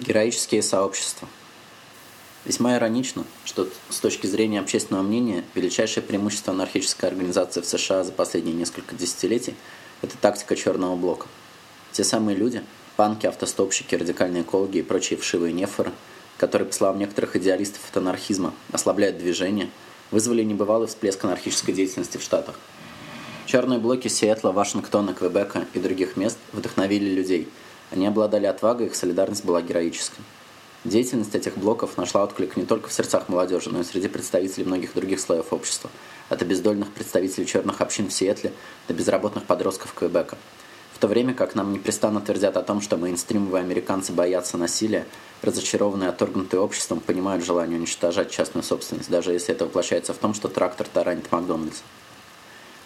Героические сообщества. Весьма иронично, что с точки зрения общественного мнения величайшее преимущество анархической организации в США за последние несколько десятилетий – это тактика черного блока. Те самые люди – панки, автостопщики, радикальные экологи и прочие вшивые нефоры, которые, по словам некоторых идеалистов от анархизма, ослабляют движение, вызвали небывалый всплеск анархической деятельности в Штатах. Черные блоки Сиэтла, Вашингтона, Квебека и других мест вдохновили людей – они обладали отвагой, их солидарность была героической. Деятельность этих блоков нашла отклик не только в сердцах молодежи, но и среди представителей многих других слоев общества, от обездольных представителей черных общин в Сиэтле до безработных подростков Квебека. В то время как нам непрестанно твердят о том, что мейнстримовые американцы боятся насилия, разочарованные отторгнутые обществом понимают желание уничтожать частную собственность, даже если это воплощается в том, что трактор таранит Макдональдс.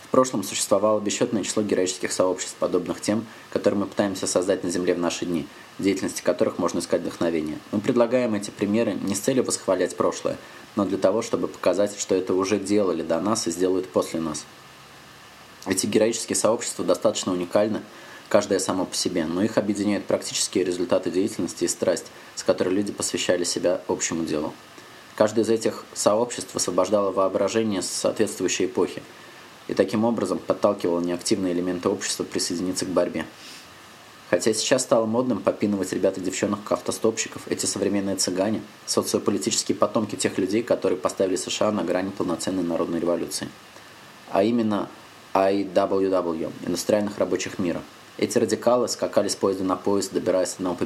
В прошлом существовало бесчетное число героических сообществ, подобных тем, которые мы пытаемся создать на Земле в наши дни, в деятельности которых можно искать вдохновение. Мы предлагаем эти примеры не с целью восхвалять прошлое, но для того, чтобы показать, что это уже делали до нас и сделают после нас. Эти героические сообщества достаточно уникальны, каждое само по себе, но их объединяют практические результаты деятельности и страсть, с которой люди посвящали себя общему делу. Каждое из этих сообществ освобождало воображение соответствующей эпохи – и таким образом подталкивал неактивные элементы общества присоединиться к борьбе. Хотя сейчас стало модным попинывать ребят и девчонок автостопщиков, эти современные цыгане – социополитические потомки тех людей, которые поставили США на грани полноценной народной революции. А именно IWW – индустриальных рабочих мира. Эти радикалы скакали с поезда на поезд, добираясь с одного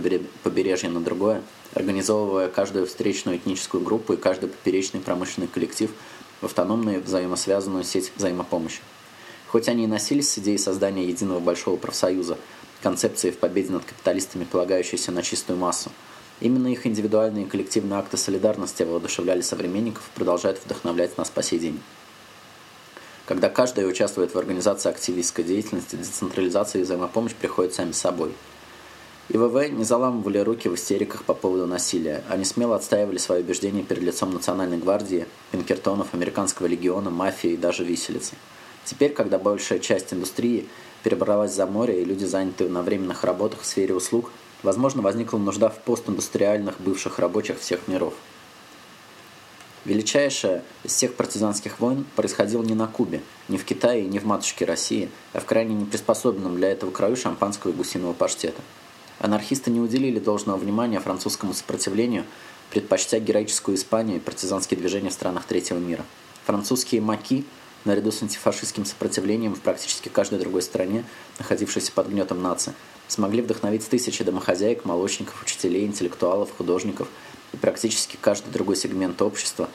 побережья на другое, организовывая каждую встречную этническую группу и каждый поперечный промышленный коллектив – в автономную взаимосвязанную сеть взаимопомощи. Хоть они и носились с идеей создания единого большого профсоюза, концепции в победе над капиталистами, полагающейся на чистую массу, именно их индивидуальные и коллективные акты солидарности воодушевляли современников и продолжают вдохновлять нас по сей день. Когда каждый участвует в организации активистской деятельности, децентрализация и взаимопомощь приходят сами собой – ИВВ не заламывали руки в истериках по поводу насилия. Они смело отстаивали свои убеждения перед лицом Национальной гвардии, Пинкертонов, Американского легиона, мафии и даже виселицы. Теперь, когда большая часть индустрии перебралась за море и люди заняты на временных работах в сфере услуг, возможно, возникла нужда в постиндустриальных бывших рабочих всех миров. Величайшая из всех партизанских войн происходила не на Кубе, не в Китае и не в матушке России, а в крайне неприспособленном для этого краю шампанского и гусиного паштета – Анархисты не уделили должного внимания французскому сопротивлению, предпочтя героическую Испанию и партизанские движения в странах третьего мира. Французские маки, наряду с антифашистским сопротивлением в практически каждой другой стране, находившейся под гнетом нации, смогли вдохновить тысячи домохозяек, молочников, учителей, интеллектуалов, художников и практически каждый другой сегмент общества.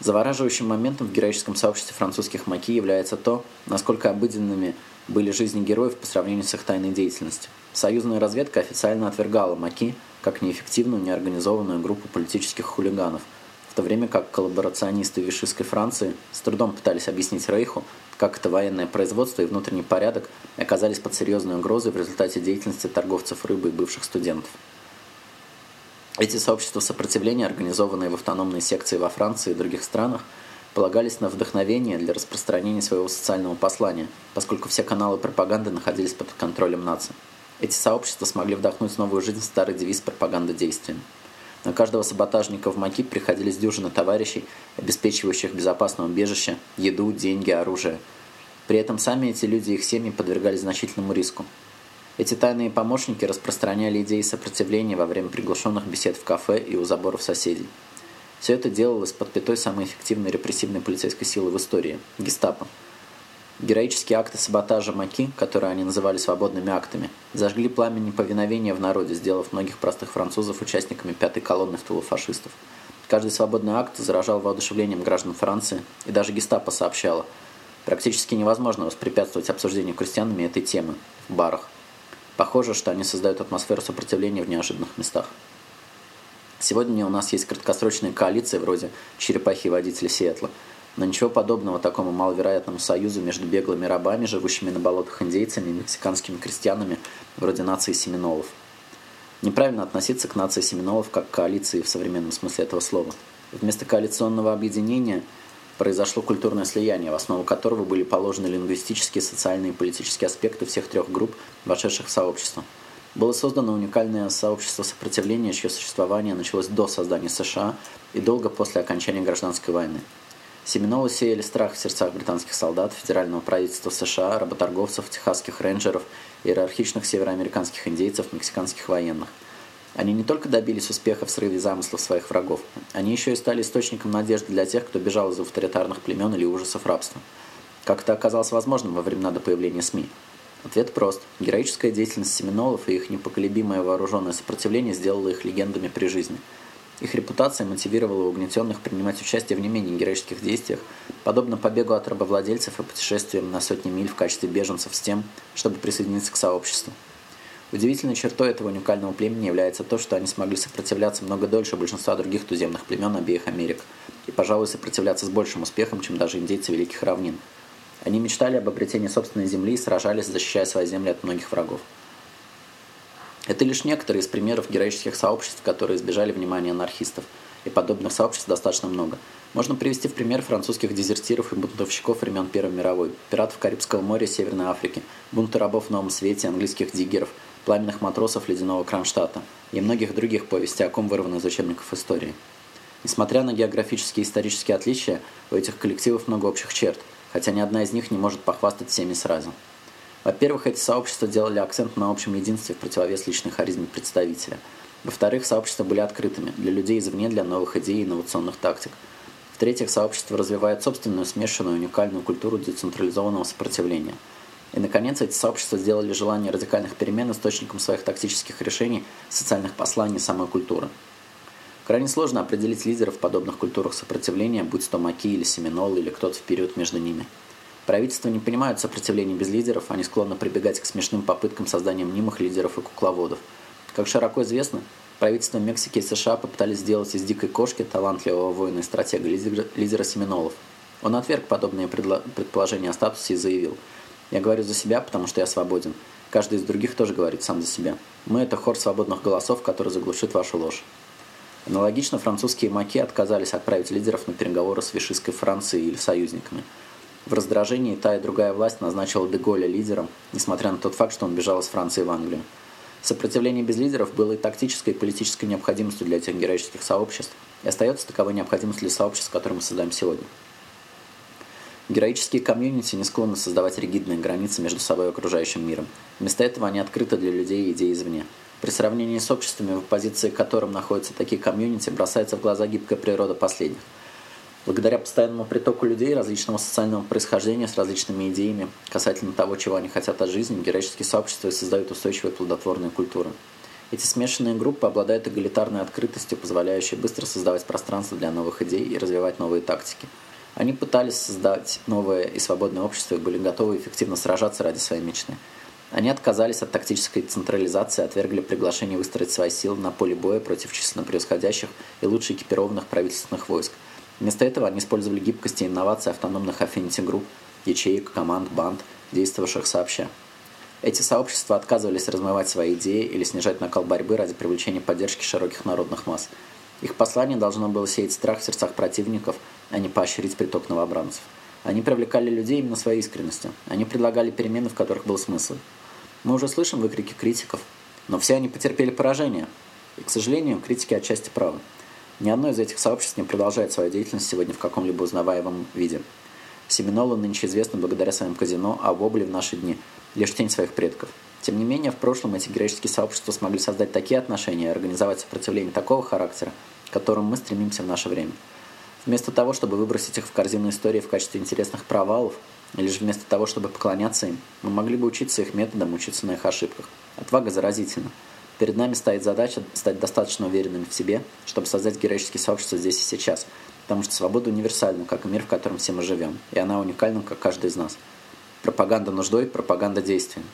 Завораживающим моментом в героическом сообществе французских маки является то, насколько обыденными были жизни героев по сравнению с их тайной деятельностью. Союзная разведка официально отвергала Маки как неэффективную, неорганизованную группу политических хулиганов, в то время как коллаборационисты вишистской Франции с трудом пытались объяснить Рейху, как это военное производство и внутренний порядок оказались под серьезной угрозой в результате деятельности торговцев рыбой и бывших студентов. Эти сообщества сопротивления, организованные в автономные секции во Франции и других странах, полагались на вдохновение для распространения своего социального послания, поскольку все каналы пропаганды находились под контролем нации. Эти сообщества смогли вдохнуть новую жизнь в старый девиз пропаганды действием. На каждого саботажника в МАКИ приходились дюжины товарищей, обеспечивающих безопасное убежище, еду, деньги, оружие. При этом сами эти люди и их семьи подвергались значительному риску. Эти тайные помощники распространяли идеи сопротивления во время приглашенных бесед в кафе и у заборов соседей. Все это делалось под пятой самой эффективной репрессивной полицейской силы в истории – гестапо – Героические акты саботажа Маки, которые они называли свободными актами, зажгли пламя неповиновения в народе, сделав многих простых французов участниками пятой колонны в тылу фашистов. Каждый свободный акт заражал воодушевлением граждан Франции, и даже гестапо сообщало, практически невозможно воспрепятствовать обсуждению крестьянами этой темы в барах. Похоже, что они создают атмосферу сопротивления в неожиданных местах. Сегодня у нас есть краткосрочные коалиции вроде «Черепахи и водители Сиэтла», но ничего подобного такому маловероятному союзу между беглыми рабами, живущими на болотах индейцами и мексиканскими крестьянами, вроде нации семинолов. Неправильно относиться к нации семинолов как к коалиции в современном смысле этого слова. Вместо коалиционного объединения произошло культурное слияние, в основу которого были положены лингвистические, социальные и политические аспекты всех трех групп, вошедших в сообщество. Было создано уникальное сообщество сопротивления, чье существование началось до создания США и долго после окончания гражданской войны. Семинолы сеяли страх в сердцах британских солдат, федерального правительства США, работорговцев, техасских рейнджеров, иерархичных североамериканских индейцев, мексиканских военных. Они не только добились успеха в срыве замыслов своих врагов, они еще и стали источником надежды для тех, кто бежал из авторитарных племен или ужасов рабства. Как это оказалось возможным во времена до появления СМИ? Ответ прост. Героическая деятельность семинолов и их непоколебимое вооруженное сопротивление сделало их легендами при жизни. Их репутация мотивировала угнетенных принимать участие в не менее героических действиях, подобно побегу от рабовладельцев и путешествиям на сотни миль в качестве беженцев с тем, чтобы присоединиться к сообществу. Удивительной чертой этого уникального племени является то, что они смогли сопротивляться много дольше большинства других туземных племен обеих Америк, и, пожалуй, сопротивляться с большим успехом, чем даже индейцы Великих Равнин – они мечтали об обретении собственной земли и сражались, защищая свои земли от многих врагов. Это лишь некоторые из примеров героических сообществ, которые избежали внимания анархистов, и подобных сообществ достаточно много. Можно привести в пример французских дезертиров и бунтовщиков времен Первой мировой, пиратов Карибского моря и Северной Африки, бунты рабов в Новом Свете, английских диггеров, пламенных матросов Ледяного Кронштадта и многих других повестей, о ком вырваны из учебников истории. Несмотря на географические и исторические отличия, у этих коллективов много общих черт – хотя ни одна из них не может похвастать всеми сразу. Во-первых, эти сообщества делали акцент на общем единстве в противовес личной харизме представителя. Во-вторых, сообщества были открытыми для людей извне, для новых идей и инновационных тактик. В-третьих, сообщество развивает собственную смешанную уникальную культуру децентрализованного сопротивления. И, наконец, эти сообщества сделали желание радикальных перемен источником своих тактических решений, социальных посланий самой культуры. Крайне сложно определить лидеров в подобных культурах сопротивления, будь то маки или семинолы, или кто-то в период между ними. Правительства не понимают сопротивления без лидеров, они склонны прибегать к смешным попыткам создания мнимых лидеров и кукловодов. Как широко известно, правительства Мексики и США попытались сделать из дикой кошки талантливого воина и стратега лидера семинолов. Он отверг подобные предположения о статусе и заявил «Я говорю за себя, потому что я свободен. Каждый из других тоже говорит сам за себя. Мы – это хор свободных голосов, который заглушит вашу ложь». Аналогично французские маки отказались отправить лидеров на переговоры с вишистской Францией или союзниками. В раздражении та и другая власть назначила Деголя лидером, несмотря на тот факт, что он бежал из Франции в Англию. Сопротивление без лидеров было и тактической, и политической необходимостью для этих героических сообществ, и остается таковой необходимость для сообществ, которые мы создаем сегодня. Героические комьюнити не склонны создавать ригидные границы между собой и окружающим миром. Вместо этого они открыты для людей и идей извне. При сравнении с обществами, в оппозиции к которым находятся такие комьюнити, бросается в глаза гибкая природа последних. Благодаря постоянному притоку людей различного социального происхождения с различными идеями касательно того, чего они хотят от жизни, героические сообщества создают устойчивые плодотворные культуры. Эти смешанные группы обладают эгалитарной открытостью, позволяющей быстро создавать пространство для новых идей и развивать новые тактики. Они пытались создать новое и свободное общество и были готовы эффективно сражаться ради своей мечты. Они отказались от тактической централизации, отвергли приглашение выстроить свои силы на поле боя против численно превосходящих и лучше экипированных правительственных войск. Вместо этого они использовали гибкость и инновации автономных аффинити-групп, ячеек, команд, банд, действовавших сообща. Эти сообщества отказывались размывать свои идеи или снижать накал борьбы ради привлечения поддержки широких народных масс. Их послание должно было сеять страх в сердцах противников, а не поощрить приток новобранцев. Они привлекали людей именно своей искренностью. Они предлагали перемены, в которых был смысл. Мы уже слышим выкрики критиков, но все они потерпели поражение. И, к сожалению, критики отчасти правы. Ни одно из этих сообществ не продолжает свою деятельность сегодня в каком-либо узнаваемом виде. Семинолы нынче известны благодаря своим казино, а вобли в наши дни – лишь тень своих предков. Тем не менее, в прошлом эти героические сообщества смогли создать такие отношения и организовать сопротивление такого характера, к которому мы стремимся в наше время – Вместо того, чтобы выбросить их в корзину истории в качестве интересных провалов, или же вместо того, чтобы поклоняться им, мы могли бы учиться их методам, учиться на их ошибках. Отвага заразительна. Перед нами стоит задача стать достаточно уверенными в себе, чтобы создать героические сообщества здесь и сейчас, потому что свобода универсальна, как и мир, в котором все мы живем, и она уникальна, как каждый из нас. Пропаганда нуждой, пропаганда действием.